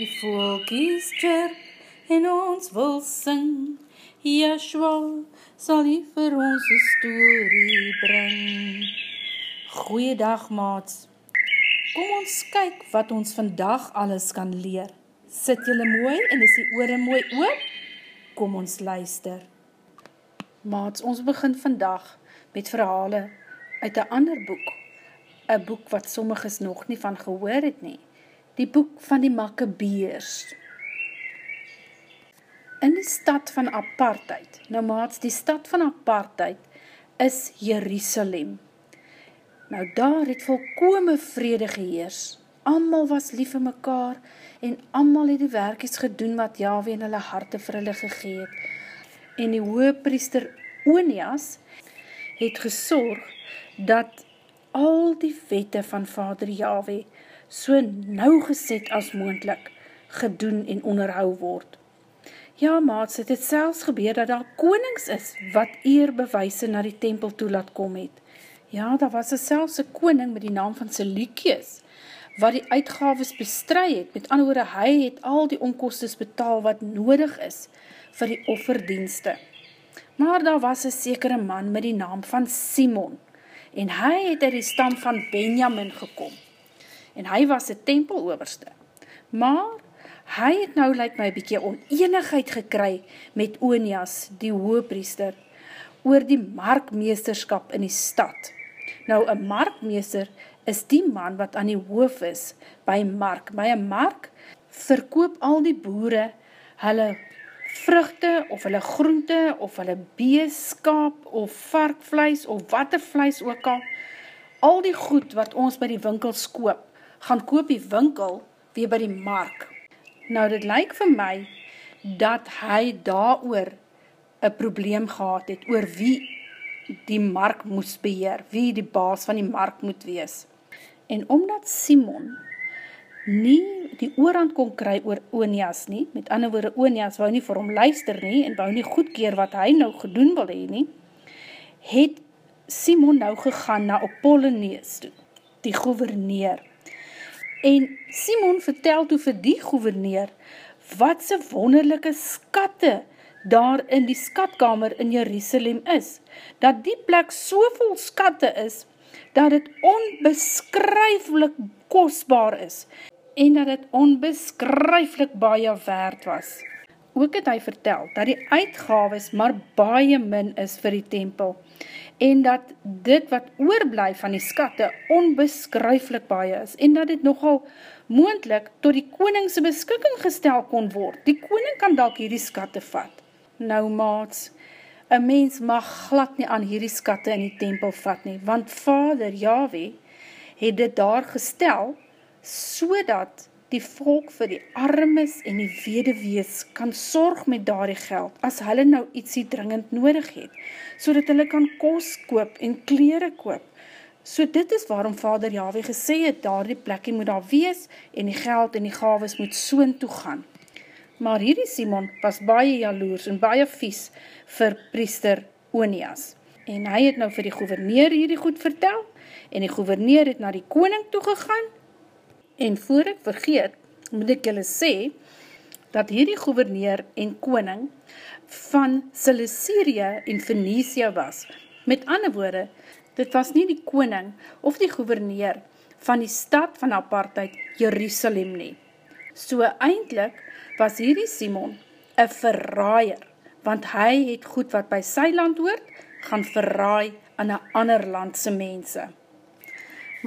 Die volkies chirp en ons wil sing, Yeshua sal hy vir ons een story bring. Goeiedag maats, kom ons kyk wat ons vandag alles kan leer. Sit jylle mooi en is die oore mooi oop? Kom ons luister. Maats, ons begin vandag met verhale uit een ander boek, een boek wat sommiges nog nie van gehoor het nie die boek van die Makkebeers. In die stad van apartheid, nou maats, die stad van apartheid is Jerusalem. Nou daar het volkome vrede geheers, amal was lief in mekaar en amal het die werkies gedoen wat Yahweh in hulle harte vir hulle gegeet. En die hoepriester Onias het gesorg dat al die wette van vader Yahweh so nauwgeset as moendlik gedoen en onderhou word. Ja, maats, het het selfs gebeur dat daar konings is wat eerbewijse na die tempel toe laat kom het. Ja, daar was er selfs een koning met die naam van Selikius, wat die uitgaves bestry het, met andere hy het al die onkostes betaal wat nodig is vir die offerdienste. Maar daar was een sekere man met die naam van Simon, en hy het uit die stam van Benjamin gekom en hy was een tempeloverste. Maar hy het nou like my bykie oneenigheid gekry met Onias, die hoopriester, oor die markmeesterskap in die stad. Nou, een markmeester is die man wat aan die hoof is by mark. By een mark verkoop al die boere hulle vruchte of hulle groente of hulle beeskap of varkvleis of wat er vleis ook al. Al die goed wat ons by die winkels koop, gaan koop die winkel weer by die mark. Nou dit lyk vir my dat hy daar oor een probleem gehad het, oor wie die mark moes beheer, wie die baas van die mark moet wees. En omdat Simon nie die oorhand kon kry oor Onias nie, met ander woorde Onias wou nie vir hom luister nie, en wou nie goedkeer wat hy nou gedoen wil heen nie, het Simon nou gegaan na Apollonees toe, die gouverneur. En Simon vertel toe vir die gouverneur, wat sy wonderlijke skatte daar in die skatkamer in Jerusalem is, dat die plek soveel skatte is, dat het onbeskryflik kostbaar is, en dat het onbeskryflik baie waard was. Ook het hy vertel, dat die uitgaves maar baie min is vir die tempel, en dat dit wat oorblijf van die skatte onbeskryflik baie is, en dat dit nogal moendlik tot die koningse beskikking gestel kon word. Die koning kan dalk hierdie skatte vat. Nou maats, een mens mag glad nie aan hierdie skatte in die tempel vat nie, want vader Yahweh het dit daar gestel, so dat die volk vir die armes en die wedewees kan sorg met daardie geld, as hulle nou ietsie dringend nodig het, so dat hulle kan kos koop en kleren koop. So dit is waarom vader Yahweh gesê het, daardie plekkie moet daar wees, en die geld en die gaves moet soon toe gaan. Maar hierdie Simon was baie jaloers en baie vies vir priester Onias. En hy het nou vir die gouverneur hierdie goed vertel, en die gouverneur het na die koning toegegaan, En voor ek vergeet, moet ek julle sê, dat hierdie gouverneur en koning van Ciliceria en Venetia was. Met ander woorde, dit was nie die koning of die gouverneur van die stad van apartheid Jerusalem nie. So eindelijk was hierdie Simon een verraaier, want hy het goed wat by sy land hoort, gaan verraai aan een ander landse mense.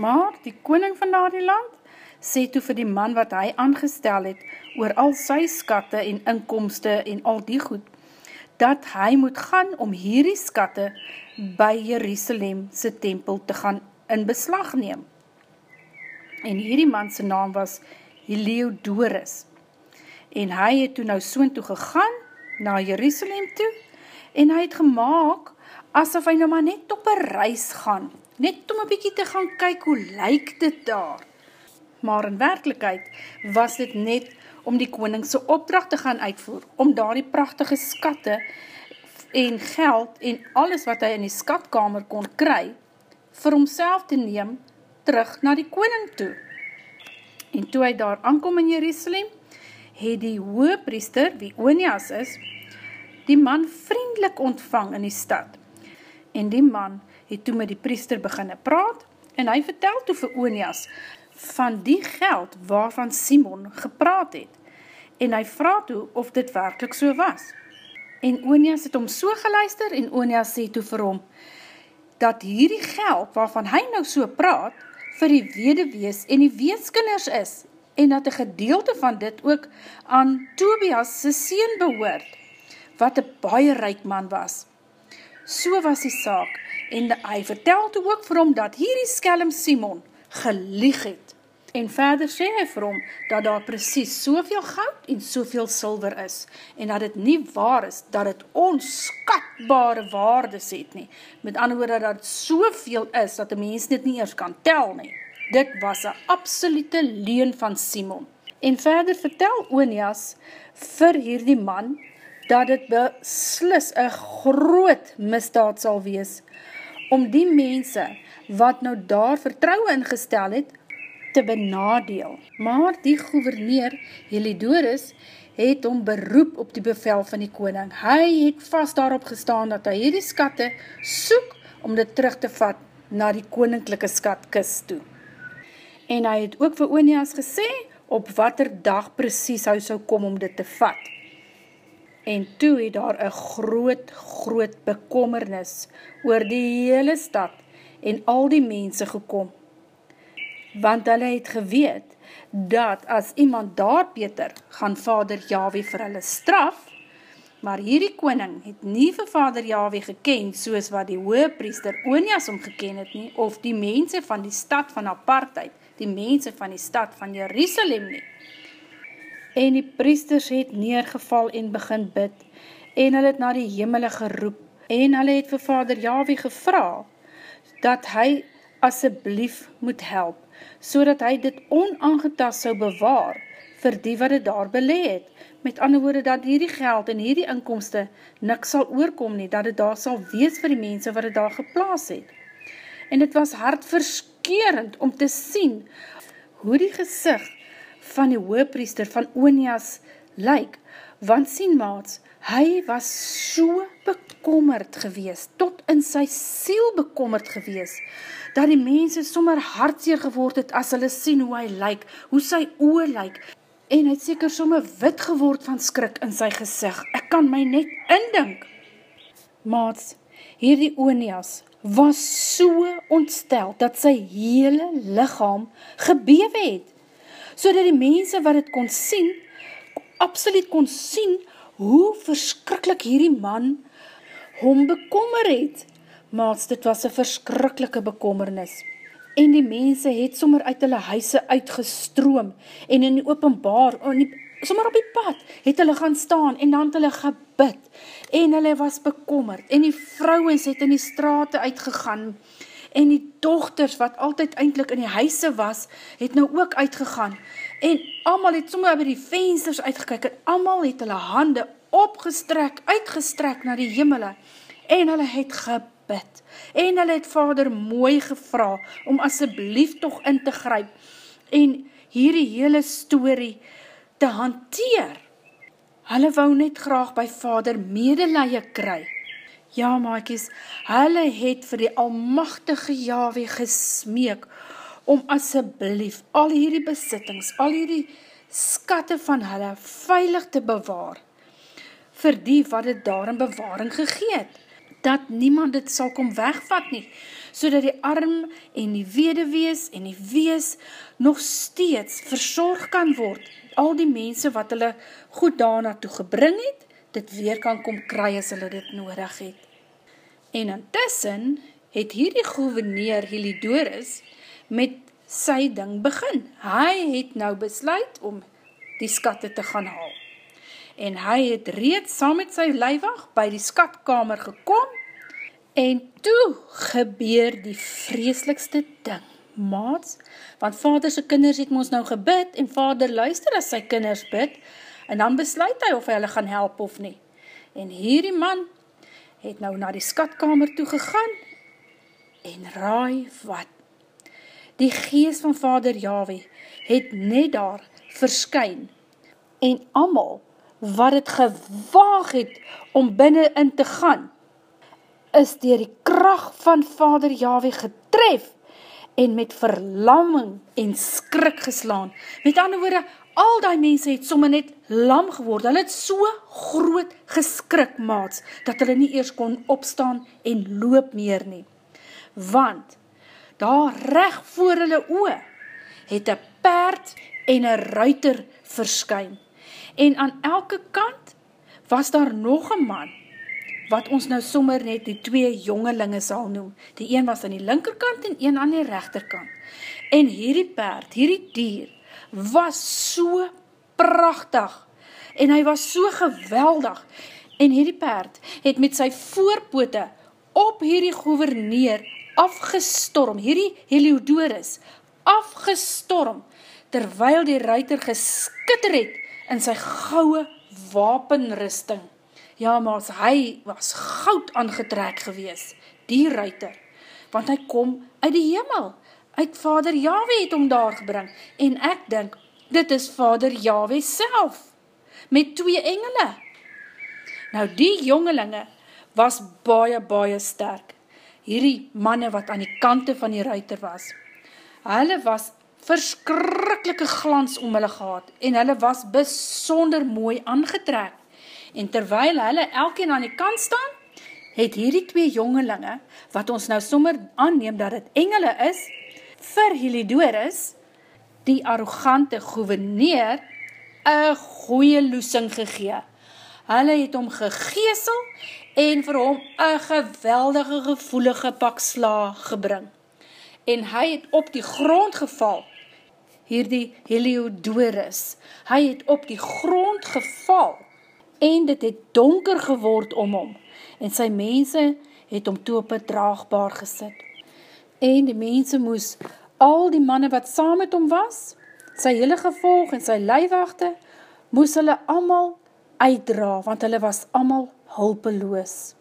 Maar die koning van die land sê toe vir die man wat hy aangestel het, oor al sy skatte en inkomste en al die goed, dat hy moet gaan om hierdie skatte by Jerusalem sy tempel te gaan in beslag neem. En hierdie man sy naam was Heliodorus. En hy het toe nou soon toe gegaan, na Jerusalem toe, en hy het gemaakt, asof hy nou maar net op een reis gaan, net om een bykie te gaan kyk hoe lyk dit daar maar in werkelijkheid was dit net om die koningse opdracht te gaan uitvoer, om daar die prachtige skatte en geld en alles wat hy in die skatkamer kon kry, vir homself te neem terug na die koning toe. En toe hy daar aankom in Jerusalem, het die hoepriester, wie Onias is, die man vriendelik ontvang in die stad. En die man het toe met die priester beginne praat, en hy vertel toe vir Onias van die geld waarvan Simon gepraat het. En hy vraag toe of dit werkelijk so was. En Onias het om so geluister, en Onias sê toe vir hom, dat hierdie geld waarvan hy nou so praat, vir die wedewees en die weeskinders is, en dat een gedeelte van dit ook aan Tobias sy seen behoort, wat een baie ryk man was. So was die saak, en hy vertel toe ook vir hom dat hierdie skelm Simon gelieg het. En verder sê hy vir hom dat daar precies soveel goud en soveel silver is en dat het nie waar is, dat het onskatbare waardes het nie. Met ander woorde dat het soveel is dat die mens dit nie eers kan tel nie. Dit was een absolute leen van Simon. En verder vertel Onias vir hierdie man dat het beslis een groot misdaad sal wees om die mense wat nou daar vertrouwe ingestel het, te benadeel. Maar die gouverneur, Helidoris, het om beroep op die bevel van die koning. Hy het vast daarop gestaan dat hy hierdie skatte soek om dit terug te vat na die koninklijke skatkis toe. En hy het ook vir Onias gesê op wat er dag precies hy sou kom om dit te vat. En toe het daar een groot, groot bekommernis oor die hele stad en al die mense gekom want hulle het geweet, dat as iemand daar beter, gaan vader Yahweh vir hulle straf, maar hierdie koning het nie vir vader Yahweh geken, soos wat die hoepriester Onias omgeken het nie, of die mense van die stad van apartheid, die mense van die stad van Jerusalem nie. En die priesters het neergeval en begin bid, en hulle het na die hemele geroep, en hulle het vir vader Yahweh gevra, dat hy asseblief moet help, so dat hy dit onaangetast sou bewaar vir die wat het daar beleid het. Met ander woorde, dat hierdie geld en hierdie inkomste niks sal oorkom nie, dat het daar sal wees vir die mense wat het daar geplaas het. En het was hartverskerend om te sien hoe die gezicht van die hoopriester van Onias lyk, want sien maats, hy was so bekommerd gewees, tot in sy siel bekommerd gewees, dat die mense sommer hartseer geword het as hulle sien hoe hy lyk, hoe sy oor lyk, en hy het seker sommer wit geword van skrik in sy gezicht. Ek kan my net indink. Maats, hierdie Onias was so ontstel dat sy hele lichaam gebewe het, so dat die mense wat het kon sien, absoluut kon sien hoe verskrikkelijk hierdie man hom bekommer het. Maats, dit was een verskrikkelike bekommernis. En die mense het sommer uit hulle huise uitgestroom, en in die openbaar, in die, sommer op die pad, het hulle gaan staan, en dan het hulle gebid, en hulle was bekommerd, en die vrouwens het in die straten uitgegaan, en die dochters, wat altyd eindelijk in die huise was, het nou ook uitgegaan, en allemaal het sommer by die vensters uitgekyk, en allemaal het hulle hande opgestrek, uitgestrek na die jimmele, en hulle het gebid, bid. En hulle het vader mooi gevra om asseblief toch in te gryp en hierdie hele story te hanteer. Hulle wou net graag by vader medeleie kry. Ja, maakies, hulle het vir die almachtige Yahweh gesmeek om asseblief al hierdie besittings, al hierdie skatte van hulle veilig te bewaar vir die wat het daar in bewaring gegeet dat niemand dit sal kom wegvat nie, so dat die arm en die wedewees en die wees nog steeds verzorg kan word, al die mense wat hulle goed daarna toe gebring het, dit weer kan kom kry as hulle dit nodig het. En intussen het hierdie gouverneur Helidoris met sy ding begin. Hy het nou besluit om die skatte te gaan haal en hy het reeds saam met sy lijwag by die skatkamer gekom en toe gebeur die vreeslikste ding, maats, want vaderse kinders het ons nou gebid en vader luister as sy kinders bid en dan besluit hy of hy hulle gaan help of nie. En hierdie man het nou na die skatkamer toe gegaan en raai wat. Die gees van vader Yahweh het net daar verskyn En amal wat het gewaag het om binnen in te gaan, is dier die kracht van Vader Yahweh getref en met verlamming en skrik geslaan. Met ander woorde, al die mense het somme net lam geword, hulle het so groot geskrik maats, dat hulle nie eers kon opstaan en loop meer nie. Want, daar recht voor hulle oe, het een paard en een ruiter verskyn. En aan elke kant was daar nog een man, wat ons nou sommer net die twee jongelinge sal noem. Die een was aan die linkerkant en een aan die rechterkant. En hierdie paard, hierdie dier, was so prachtig en hy was so geweldig. En hierdie paard het met sy voorpote op hierdie gouverneur afgestorm, hierdie Heliodorus, afgestorm, terwyl die ruiter geskitter het in sy gouwe wapenrusting. Ja, maar hy was goud aangetrek gewees, die ruiter, want hy kom uit die hemel, uit vader Yahweh het om daar gebring, en ek denk, dit is vader Yahweh self, met twee engele. Nou die jongelinge was baie, baie sterk, hierdie manne wat aan die kante van die ruiter was. Hulle was verskrikkelike glans om hulle gehad en hulle was besonder mooi aangetrek. En terwyl hulle elkeen aan die kant staan, het hierdie twee jongelinge, wat ons nou sommer aanneem dat het engele is, vir Heliodorus, die arrogante gouverneur, een goeie loesing gegee. Hulle het hom gegeesel en vir hom een geweldige gevoelige pak sla gebring. En hy het op die grond geval, hierdie Heliodorus, hy het op die grond geval, en dit het donker geword om hom, en sy mense het hom toe op een draagbaar gesit. En die mense moes al die manne wat saam met hom was, sy hele gevolg en sy leiwachte, moes hulle allemaal uitdra, want hulle was allemaal hulpeloos.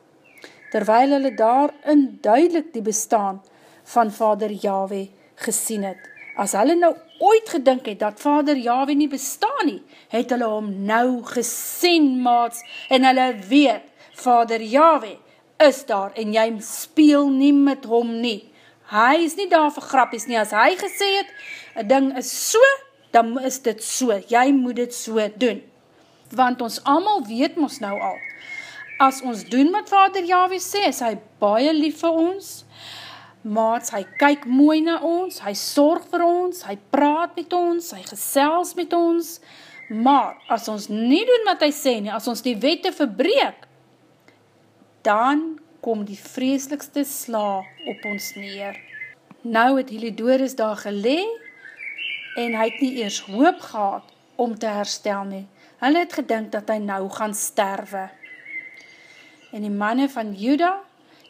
Terwyl hulle daar duidelik die bestaan van vader Yahweh gesien het. As hulle nou ooit gedink het dat vader Yahweh nie bestaan nie, het hulle hom nou gesien, maats, en hulle weet, vader Yahweh is daar, en jy speel nie met hom nie. Hy is nie daar vir grappies nie, as hy gesê het, een ding is so, dan is dit so, jy moet dit so doen. Want ons allemaal weet ons nou al, as ons doen wat vader Yahweh sê, is hy baie lief vir ons, maats, hy kyk mooi na ons, hy sorg vir ons, hy praat met ons, hy gesels met ons, maar as ons nie doen wat hy sê nie, as ons die wette verbreek, dan kom die vreselikste sla op ons neer. Nou het Heliodorus daar gelee, en hy het nie eers hoop gehad om te herstel nie. Hulle het gedink dat hy nou gaan sterwe. En die manne van Juda,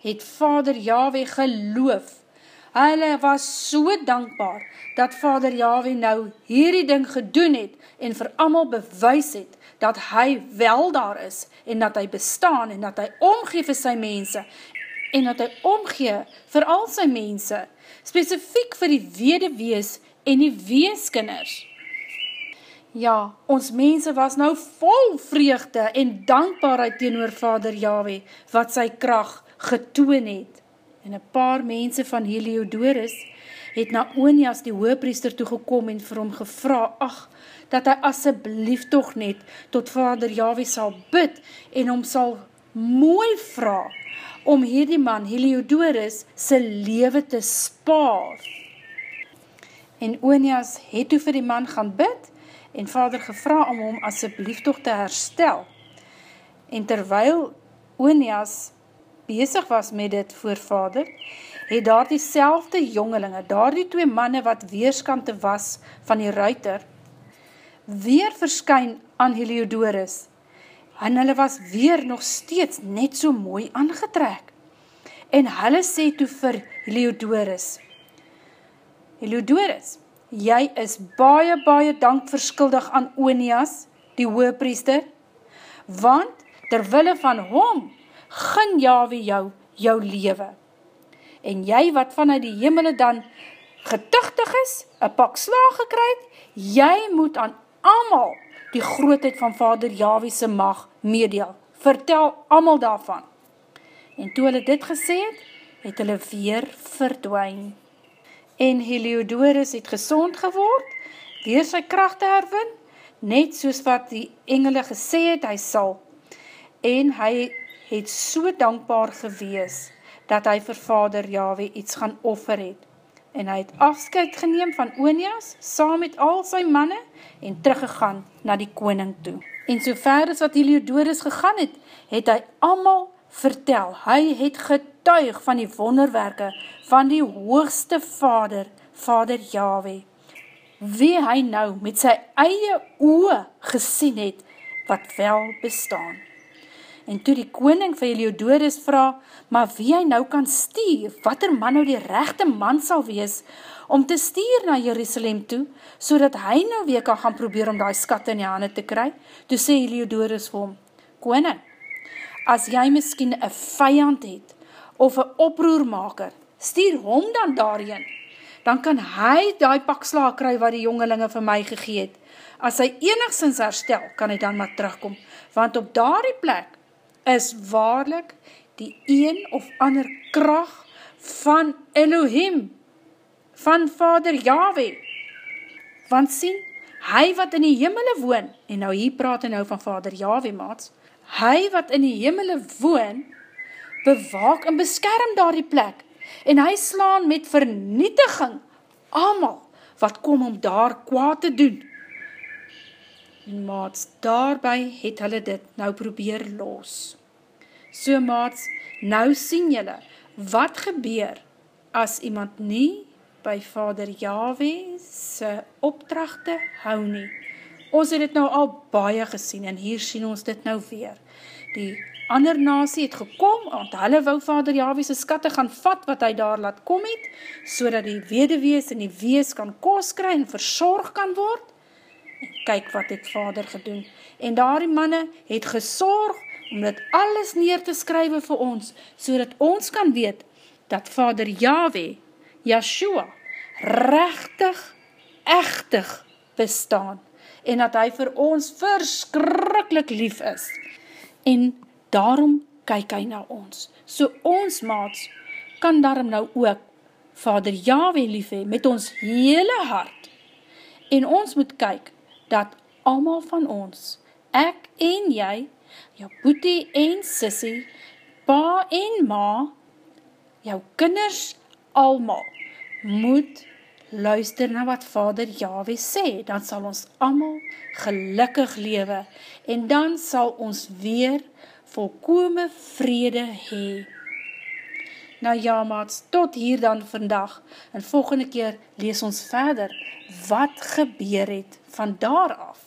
het vader Yahweh geloof. Hulle was so dankbaar, dat vader Yahweh nou hierdie ding gedoen het, en vir amal bewys het, dat hy wel daar is, en dat hy bestaan, en dat hy omgee vir sy mense, en dat hy omgee vir al sy mense, specifiek vir die wedewees en die weeskinders. Ja, ons mense was nou vol vreugde en dankbaarheid teenoor vader Yahweh, wat sy kracht getoon het. En een paar mense van Heliodorus het na Onias die hoopriester toegekom en vir hom gevra, ach, dat hy asseblief toch net tot vader Yahweh sal bid en hom sal mooi vraag om hierdie man Heliodorus sy leven te spaar. En Onias het toe vir die man gaan bid en vader gevra om hom asseblief toch te herstel. En terwyl Onias bezig was met dit voorvader, het daar die selfde jongelinge, daar die twee manne wat weerskante was van die ruiter, weer verskyn aan Heliodorus, en hulle was weer nog steeds net so mooi aangetrek. En hulle sê toe vir Heliodorus, Heliodorus, jy is baie, baie dank verskuldig aan Onias, die hoopriester, want terwille van hom, gin Yahweh jou, jou lewe. En jy wat vanuit die hemele dan getuchtig is, een pak slaag gekryd, jy moet aan amal die grootheid van vader Jawiese mag meedeel. Vertel amal daarvan. En toe hulle dit gesê het, het hulle weer verdwijn. En Heliodorus het gezond geword, weer sy kracht te herwin, net soos wat die engele gesê het, hy sal. En hy het so dankbaar gewees, dat hy vir vader Yahweh iets gaan offer het. En hy het afskuit geneem van Onias, saam met al sy manne, en teruggegaan na die koning toe. En so ver as wat Heliodorus gegaan het, het hy allemaal vertel, hy het getuig van die wonderwerke van die hoogste vader, vader Yahweh, wie hy nou met sy eie oe gesien het, wat wel bestaan. En toe die koning van Heliodorus vraag, maar wie hy nou kan stuur, wat er man nou die rechte man sal wees, om te stuur na Jerusalem toe, so dat hy nou weer kan gaan probeer om die skat in die handen te kry, toe sê Heliodorus vir hom, koning, as jy miskien een vijand het, of een oproermaker, stuur hom dan daarin, dan kan hy die paksla kry wat die jongelinge vir my gegeet. As hy enigszins herstel, kan hy dan maar terugkom, want op daardie plek is waarlik die een of ander kracht van Elohim, van Vader Yahweh. Want sien, hy wat in die jimmele woon, en nou hier praat hy nou van Vader Yahweh maats, hy wat in die jimmele woon, bewaak en beskerm daar die plek, en hy slaan met vernietiging amal wat kom om daar kwaad te doen. En maats, daarby het hulle dit nou probeer los. So maats, nou sien julle, wat gebeur as iemand nie by vader Yahweh sy opdrachte hou nie. Ons het dit nou al baie gesien en hier sien ons dit nou weer. Die ander nasie het gekom, want hulle wou vader Javies skatte gaan vat wat hy daar laat kom het, so dat die wedewees en die wees kan kos kry en verzorg kan word. En kyk wat het vader gedoen. En daar die manne het gesorg om dit alles neer te skrywe vir ons, so dat ons kan weet dat vader Yahweh, Yahshua, rechtig, echtig bestaan en dat hy vir ons verskrikkelijk lief is. En daarom kyk hy na ons. So ons maats kan daarom nou ook Vader Yahweh lief hee met ons hele hart. En ons moet kyk dat allemaal van ons, ek en jy, jou boetie en sissie, pa en ma, jou kinders allemaal, moet luister na wat Vader Yahweh sê, dan sal ons allemaal gelukkig lewe en dan sal ons weer volkome vrede hee. Nou ja maats, tot hier dan vandag en volgende keer lees ons verder wat gebeur het van daar af.